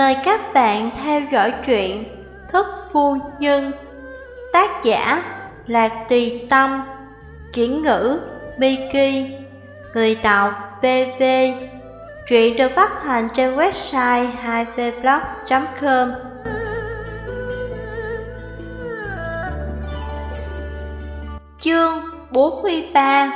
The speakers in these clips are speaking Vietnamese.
Mời các bạn theo dõi truyện Thức Phu Nhân. Tác giả Lạc Tùy Tâm. Chuyển ngữ, Miki. Người đọc BV Truyện được phát hành trên website 2vblog.com Chương 43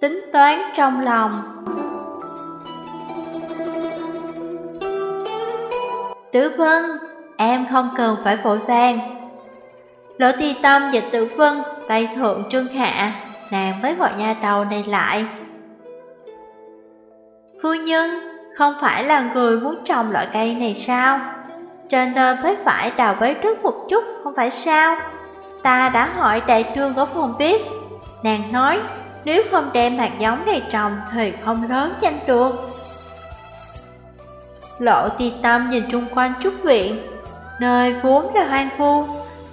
Tính toán trong lòng. Tử Vân, em không cần phải vội vàng. Lỗ ti tâm và Tử Vân, tay thượng trương hạ, nàng mới gọi nha đầu này lại. Phu nhân, không phải là người muốn trồng loại cây này sao? Cho nên mới phải đào bới trước một chút, không phải sao? Ta đã hỏi đại trương có phòng biết. Nàng nói, nếu không đem hạt giống này trồng thì không lớn danh được. Lộ ti tâm nhìn chung quanh trúc viện. Nơi vốn là hoang vu,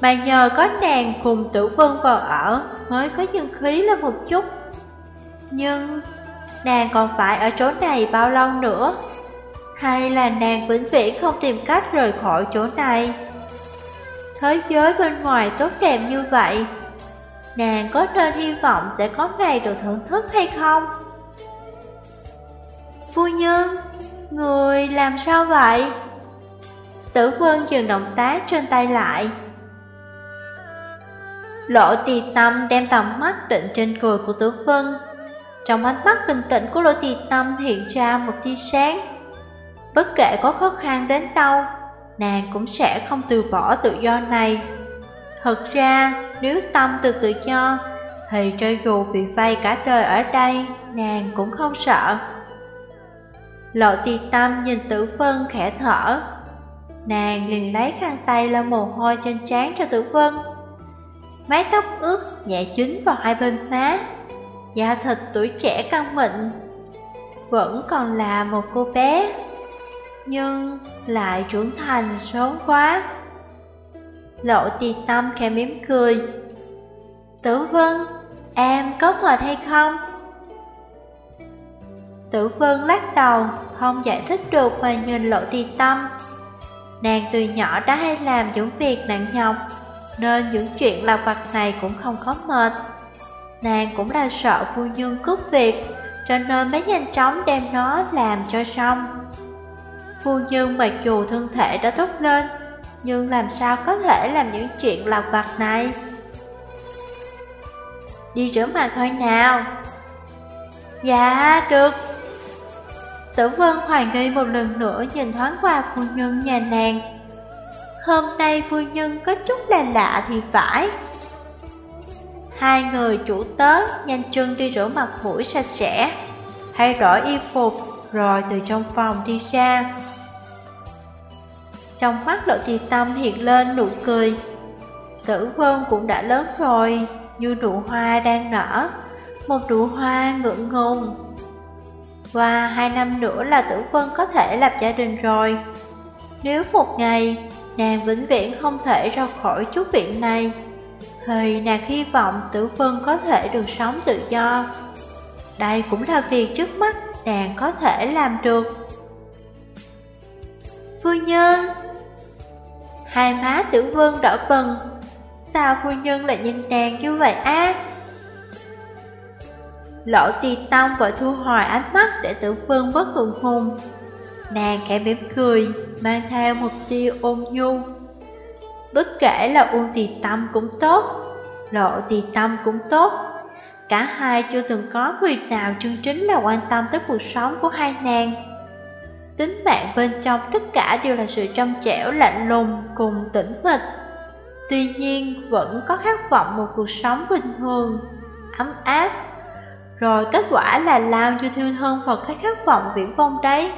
Mà nhờ có nàng cùng tử vân vào ở Mới có dương khí lên một chút. Nhưng nàng còn phải ở chỗ này bao lâu nữa? Hay là nàng vĩnh viễn không tìm cách rời khỏi chỗ này? Thế giới bên ngoài tốt đẹp như vậy, Nàng có nên hy vọng sẽ có ngày được thưởng thức hay không? Phu nhân Người làm sao vậy? Tử quân dừng động tác trên tay lại. Lộ tì tâm đem tầm mắt định trên cười của tử vân Trong ánh mắt bình tĩnh của lộ tì tâm hiện ra một tia sáng. Bất kể có khó khăn đến đâu, Nàng cũng sẽ không từ bỏ tự do này. Thật ra, nếu tâm từ tự do Thì cho dù bị vây cả đời ở đây, Nàng cũng không sợ. Lộ tì tâm nhìn tử vân khẽ thở. Nàng liền lấy khăn tay lau mồ hôi trên trán cho tử vân. Mái tóc ướt nhẹ dính vào hai bên má. Da thịt tuổi trẻ căng mịn. Vẫn còn là một cô bé Nhưng lại trưởng thành sớm quá. Lộ tì tâm khẽ mỉm cười. Tử vân, em có mệt hay không? Tử Vân lắc đầu, không giải thích được mà nhìn lộ ti tâm. Nàng từ nhỏ đã hay làm những việc nặng nhọc, nên những chuyện lặt vặt này cũng không có mệt. Nàng cũng là sợ phu nhân cướp việc, cho nên mới nhanh chóng đem nó làm cho xong. Phu nhân mặc dù thân thể đã tốt lên, nhưng làm sao có thể làm những chuyện lặt vặt này? Đi rửa mặt thôi nào. Dạ, được. Tử Vân hoài nghi một lần nữa nhìn thoáng qua phu nhân nhà nàng. Hôm nay phu nhân có chút là lạ thì phải. Hai người chủ tớ nhanh chân đi rửa mặt mũi sạch sẽ, Thay đổi y phục, rồi từ trong phòng đi ra. Trong mắt lộ thì tâm hiện lên nụ cười. Tử vân cũng đã lớn rồi, Như nụ hoa đang nở, Một nụ hoa ngượng ngùng qua hai năm nữa là tử quân có thể lập gia đình rồi. Nếu một ngày, nàng vĩnh viễn không thể ra khỏi chút viện này, Thì nàng hy vọng tử quân có thể được sống tự do. Đây cũng là việc trước mắt nàng có thể làm được. Phu nhân, Hai má tử vương đỏ bừng. Sao phu nhân lại nhìn nàng như vậy á? Lỗ tì tông vội thu hồi ánh mắt để tử vương bất thường hùng. Nàng khẽ mỉm cười, mang theo một tia ôn nhu. Bất kể là ôn tì tâm cũng tốt, lộ tì tâm cũng tốt. Cả hai chưa từng có người nào chân chính là quan tâm tới cuộc sống của hai nàng. Tính mạng bên trong tất cả đều là sự trong trẻo lạnh lùng cùng tĩnh mịch. Tuy nhiên vẫn có khát vọng một cuộc sống bình thường, ấm áp rồi kết quả là lao như thiêu thân và cái khát vọng viễn vông đấy.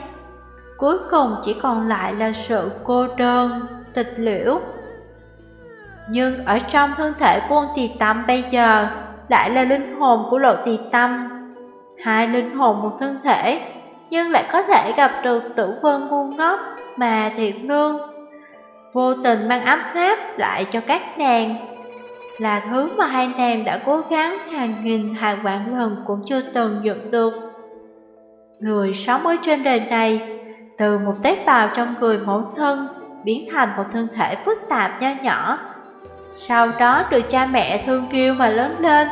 Cuối cùng chỉ còn lại là sự cô đơn, tịch liễu. Nhưng ở trong thân thể của ông tì tâm bây giờ Lại là linh hồn của lộ tì tâm Hai linh hồn một thân thể Nhưng lại có thể gặp được tử vân ngu ngốc mà thiện lương Vô tình mang ấm áp lại cho các nàng là thứ mà hai nàng đã cố gắng hàng nghìn hàng vạn lần cũng chưa từng dựng được. Người sống ở trên đời này, từ một tế bào trong người mẫu thân biến thành một thân thể phức tạp nho nhỏ. Sau đó được cha mẹ thương yêu mà lớn lên.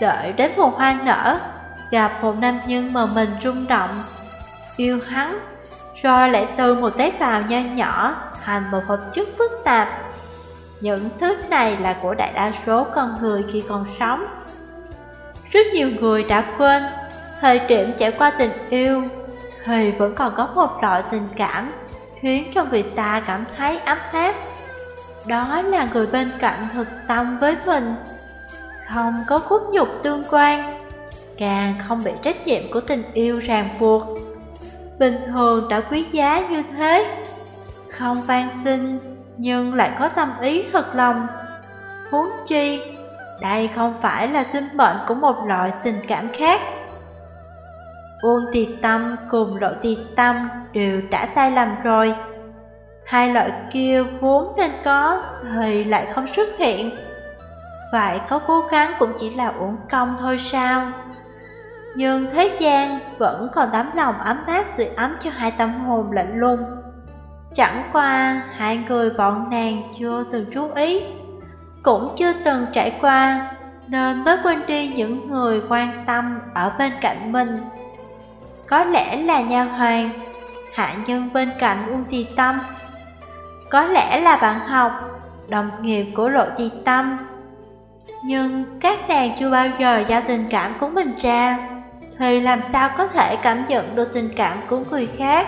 Đợi đến một hoa nở, gặp một nam nhân mà mình rung động, yêu hắn, rồi lại từ một tế bào nho nhỏ thành một vật chất phức tạp. Những thứ này là của đại đa số con người khi còn sống. Rất nhiều người đã quên, thời điểm trải qua tình yêu thì vẫn còn có một loại tình cảm khiến cho người ta cảm thấy ấm áp. Đó là người bên cạnh thực tâm với mình, không có khuất nhục tương quan, càng không bị trách nhiệm của tình yêu ràng buộc. Bình thường đã quý giá như thế, không van xin nhưng lại có tâm ý thật lòng. Huống chi, đây không phải là sinh mệnh của một loại tình cảm khác. Uông tiệt Tâm cùng Lộ tiệt Tâm đều đã sai lầm rồi. Hai loại kia vốn nên có thì lại không xuất hiện. Vậy có cố gắng cũng chỉ là uổng công thôi sao? Nhưng thế gian vẫn còn tấm lòng ấm áp sự ấm cho hai tâm hồn lạnh lùng. Chẳng qua hai người bọn nàng chưa từng chú ý, cũng chưa từng trải qua, nên mới quên đi những người quan tâm ở bên cạnh mình. Có lẽ là nha hoàng, hạ nhân bên cạnh Uông Tì Tâm. Có lẽ là bạn học, đồng nghiệp của Lộ Tì Tâm. Nhưng các nàng chưa bao giờ giao tình cảm của mình ra, thì làm sao có thể cảm nhận được tình cảm của người khác?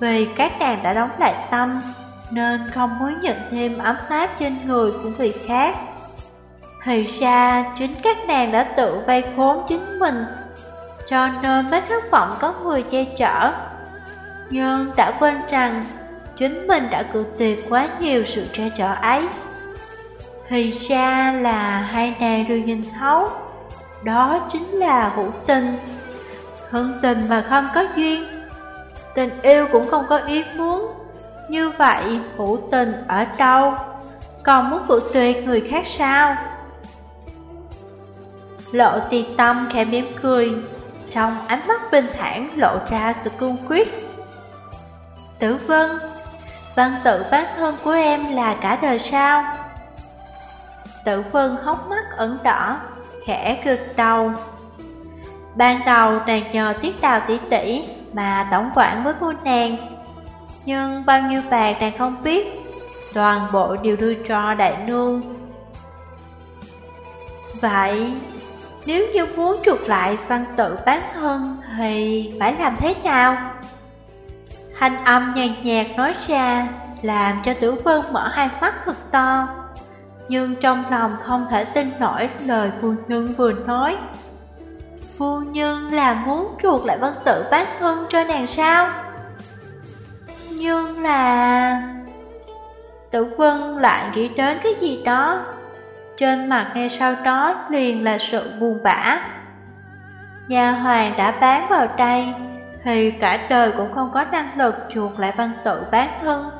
Vì các nàng đã đóng lại tâm, nên không muốn nhận thêm ấm áp trên người của người khác. Thì ra chính các nàng đã tự vây khốn chính mình cho nên mới khát vọng có người che chở. Nhưng đã quên rằng chính mình đã cự tuyệt quá nhiều sự che chở ấy. Thì ra là hai nàng đều nhìn thấu, đó chính là hữu tình. Hưng tình mà không có duyên, tình yêu cũng không có ý muốn. Như vậy hữu tình ở đâu, còn muốn phụ tuyệt người khác sao? Lộ ti tâm khẽ mỉm cười, trong ánh mắt bình thản lộ ra sự cương quyết Tử vân Văn tự bán thân của em là cả đời sao Tử vân hốc mắt ẩn đỏ Khẽ gật đầu Ban đầu nàng nhờ tiết đào tỉ tỉ mà tổng quản với cô nàng. Nhưng bao nhiêu bạc nàng không biết, Toàn bộ đều đưa cho đại nương. Vậy, nếu như muốn chuột lại văn tự bán thân thì phải làm thế nào? Thanh âm nhàn nhạt nói ra làm cho tử vân mở hai mắt thật to, Nhưng trong lòng không thể tin nổi lời phu nhân vừa nói. Phu nhân là muốn chuột lại văn tự bán thân cho nàng sao? Nhưng là... Tử vân lại nghĩ đến cái gì đó trên mặt ngay sau đó liền là sự buồn bã. Nhà hoàng đã bán vào đây, thì cả đời cũng không có năng lực chuộc lại văn tự bán thân.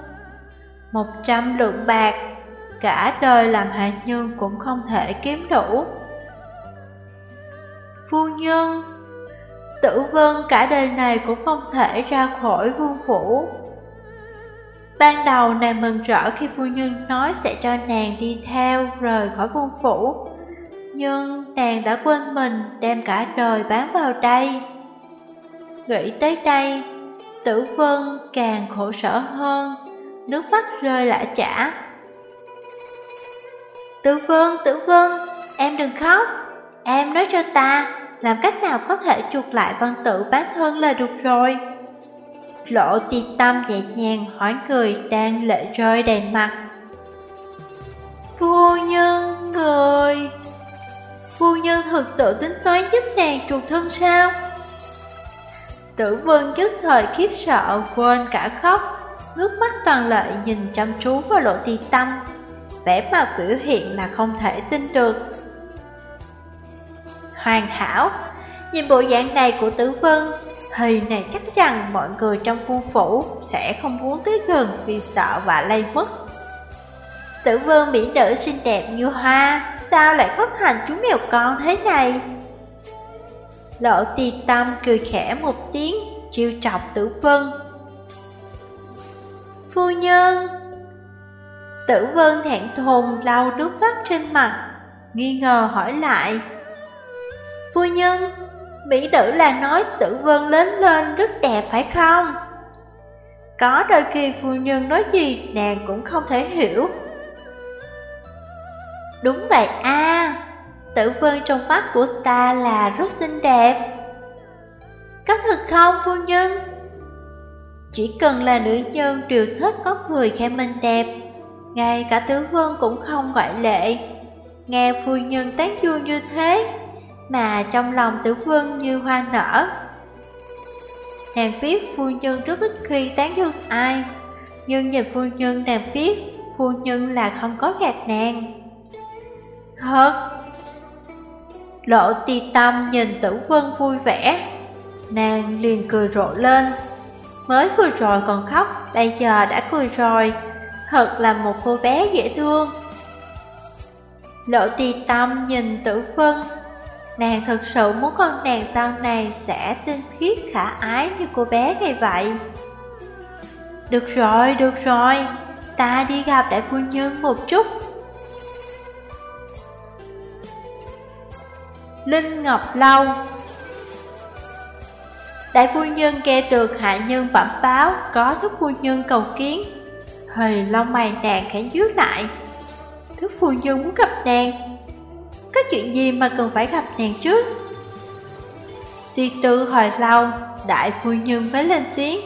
Một trăm lượng bạc, cả đời làm hạ nhân cũng không thể kiếm đủ. Phu nhân, tử vân cả đời này cũng không thể ra khỏi vương phủ. Ban đầu nàng mừng rỡ khi phu nhân nói sẽ cho nàng đi theo rời khỏi vương phủ. Nhưng nàng đã quên mình đem cả đời bán vào đây. Nghĩ tới đây, tử vân càng khổ sở hơn Nước mắt rơi lã chả. Tử vân, tử vân, em đừng khóc Em nói cho ta, làm cách nào có thể chuộc lại văn tự bán thân là được rồi. Lộ ti tâm nhẹ nhàng hỏi người đang lệ rơi đầy mặt. Phu nhân người, Phu nhân thực sự tính toán giúp nàng chuột thân sao? Tử vương nhất thời khiếp sợ, quên cả khóc, Ngước mắt toàn lợi nhìn chăm chú vào lộ ti tâm. Vẻ mặt biểu hiện là không thể tin được. Hoàn hảo Nhìn bộ dạng này của tử vân thì này chắc chắn mọi người trong phu phủ sẽ không muốn tới gần vì sợ và lây mất. Tử Vân mỹ nữ xinh đẹp như hoa, sao lại khất hành chú mèo con thế này? Lộ tì tâm cười khẽ một tiếng, chiêu chọc tử vân. Phu nhân Tử vân thẹn thùng lau nước mắt trên mặt, nghi ngờ hỏi lại. Phu nhân, Mỹ nữ là nói tử vân lớn lên rất đẹp phải không? Có đôi khi phu nhân nói gì nàng cũng không thể hiểu. Đúng vậy a tử vân trong mắt của ta là rất xinh đẹp. Có thật không phu nhân? Chỉ cần là nữ nhân đều thích có người khen mình đẹp, ngay cả tử vân cũng không ngoại lệ. Nghe phu nhân tán dương như thế, mà trong lòng tử vương như hoa nở. Nàng biết phu nhân rất ít khi tán dương ai, nhưng nhìn phu nhân nàng biết phu nhân là không có gạt nàng. Thật! Lộ ti tâm nhìn tử vân vui vẻ, nàng liền cười rộ lên. Mới vừa rồi còn khóc, bây giờ đã cười rồi, thật là một cô bé dễ thương. Lộ ti tâm nhìn tử vân, nàng thật sự muốn con nàng sau này sẽ tinh khiết khả ái như cô bé này vậy. Được rồi, được rồi, ta đi gặp đại phu nhân một chút. Linh Ngọc Lâu. Đại phu nhân nghe được hạ nhân bẩm báo có thức phu nhân cầu kiến. Hơi lông mày nàng khẽ nhíu lại. Thức phu nhân muốn gặp nàng. Có chuyện gì mà cần phải gặp nàng trước? Ti tư hồi lâu Đại phu nhân mới lên tiếng.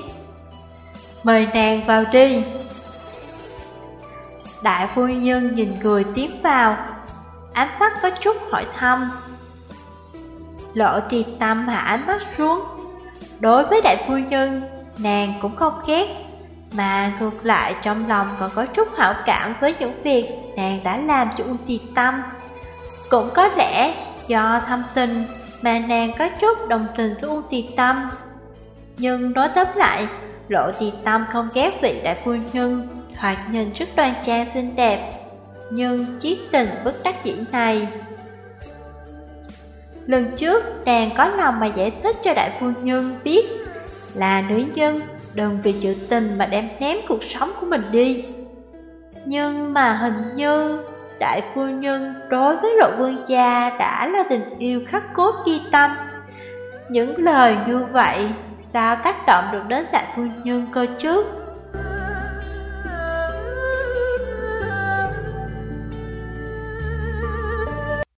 Mời nàng vào đi. Đại phu nhân nhìn người tiến vào Ánh mắt có chút hỏi thăm. Lộ thì tâm hạ ánh mắt xuống. Đối với đại phu nhân, nàng cũng không ghét Mà ngược lại trong lòng còn có chút hảo cảm với những việc nàng đã làm cho Uông Tì Tâm. Cũng có lẽ do thâm tình mà nàng có chút đồng tình với Uông Tì Tâm. Nhưng đối tóm lại, Lộ Tì Tâm không ghét vị đại phu nhân Thoạt nhìn rất đoan trang xinh đẹp. Nhưng chiếc tình bất đắc dĩ này. Lần trước, nàng có lòng mà giải thích cho đại phu nhân biết là nữ nhân đừng vì chữ tình mà đem ném cuộc sống của mình đi. Nhưng mà hình như đại phu nhân đối với lộ vương gia đã là tình yêu khắc cốt ghi tâm. Những lời như vậy, sao tác động được đến đại phu nhân cơ chứ?